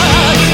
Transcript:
I.